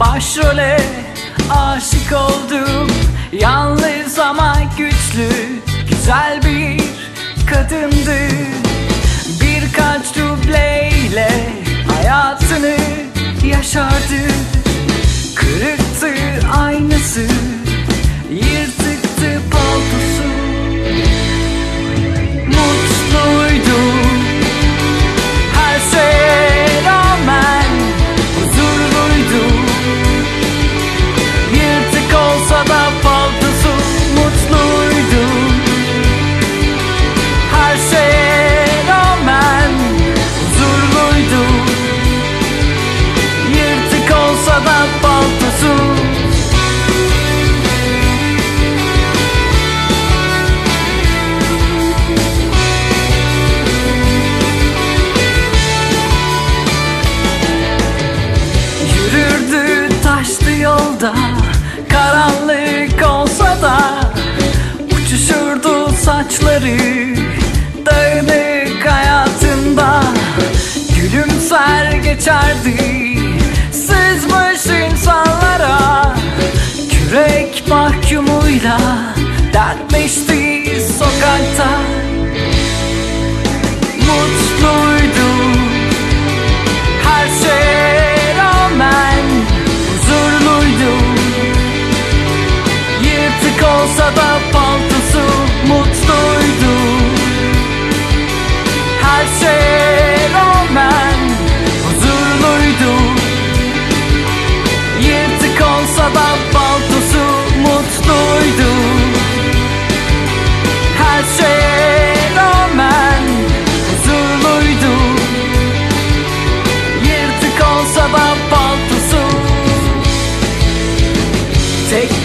Başrole aşık oldum. Yalnız ama güçlü Güzel bir kadındı. Birkaç dubleyle Hayatını yaşardı yolda Karanlık olsa da Uçuşurdu saçları Dağınık hayatında. Gülümser geçerdi Sızmış insanlara. Kürek mahkumuyla Dertleşti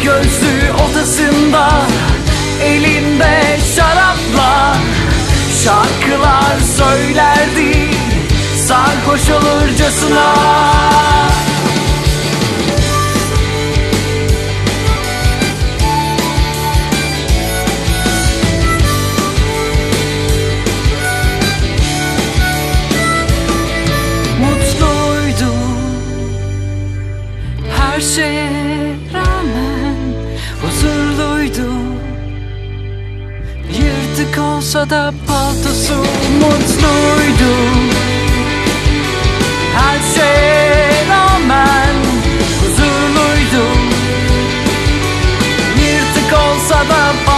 gözlü odasında Elinde şarapla Şarkılar söylerdi Sarhoş olurcasına. Mutluydu Her şeye Eksik olsa da paltosu mutluydu. Her şeye rağmen huzurluydu Bir olsa da